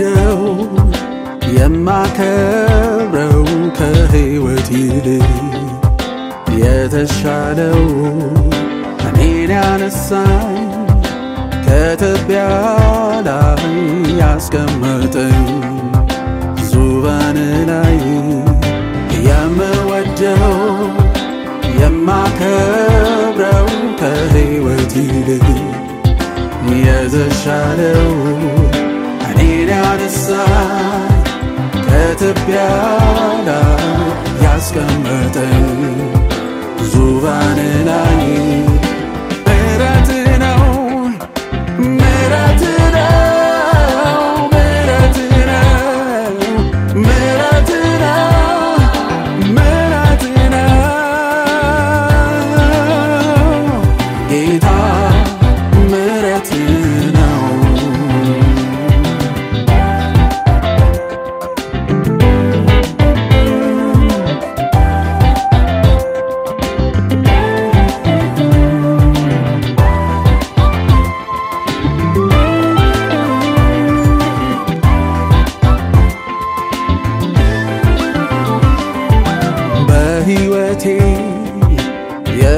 የምወደው የማከብረው ከህይወት ይልቅ የተሻለው እኔን ያነሳኝ ከትቢያ ላይ ያስቀመጠኝ ዙፋን ላይ የምወደው የማከብረው ከህይወት ይልቅ የተሻለው ያነሳኝ ከትቢያ ላይ ያስቀመጠኝ ዙፋን ላይ ጌታ ምሕረት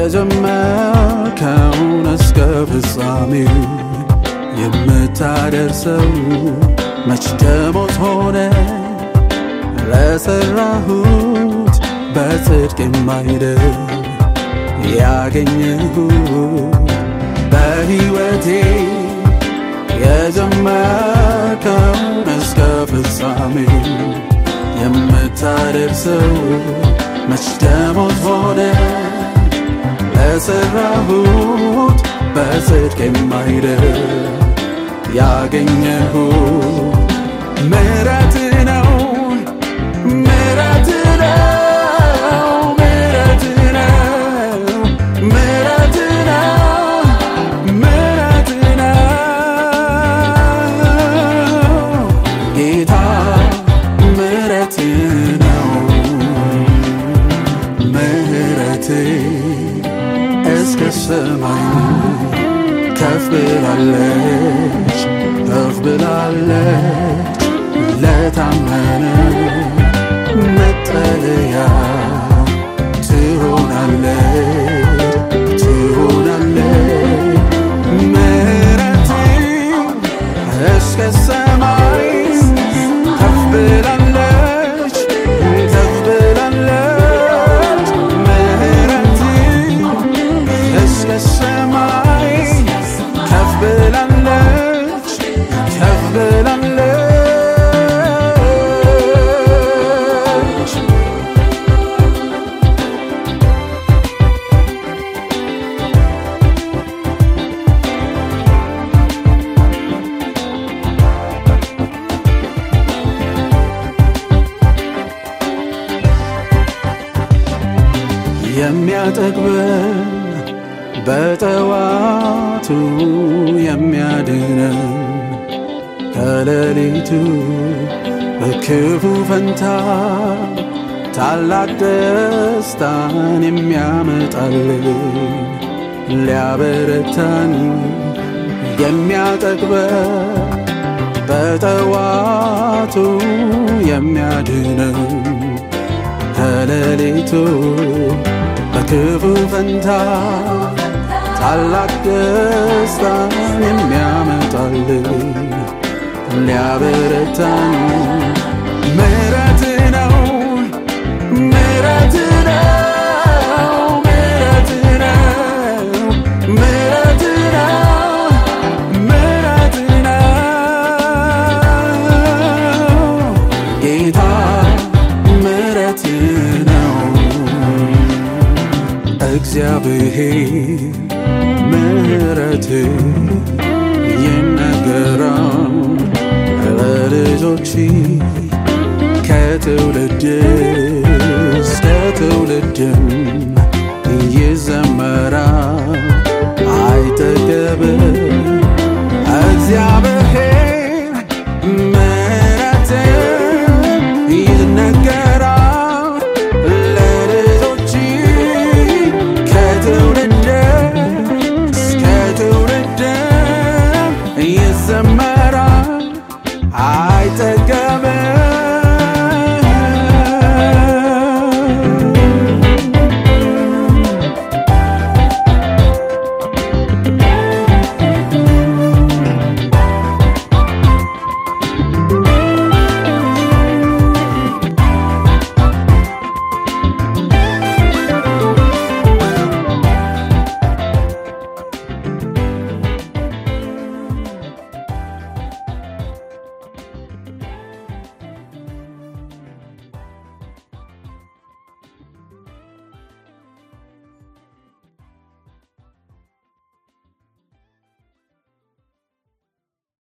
የጀመርከውን እስከ ፍጻሜው የምታደርሰው መች ደሞዝ ሆነ? ለሠራሁት በጽድቅ የማይደር ያገኘሁት በሕይወቴ የጀመርከውን እስከ ፍጻሜው የምታደርሰው መች ደሞዝ ሆነ ለሠራሁት በጽድቅ የማይደር ያገኘሁ ምሕረት የሚያጠግበን በጠዋቱ የሚያድነን ከሌሊቱ በክፉ ፈንታ ታላቅ ደስታን የሚያመጣልን ሊያበረታን የሚያጠግበን በጠዋቱ የሚያድነን ከሌሊቱ በክፉ ፈንታ ታላቅ ደስታን የሚያመጣልን ሊያበረታን እግዚአብሔር ምሕረት ይነገራል። ለልጆች ከትውልድ እስከ ትውልድም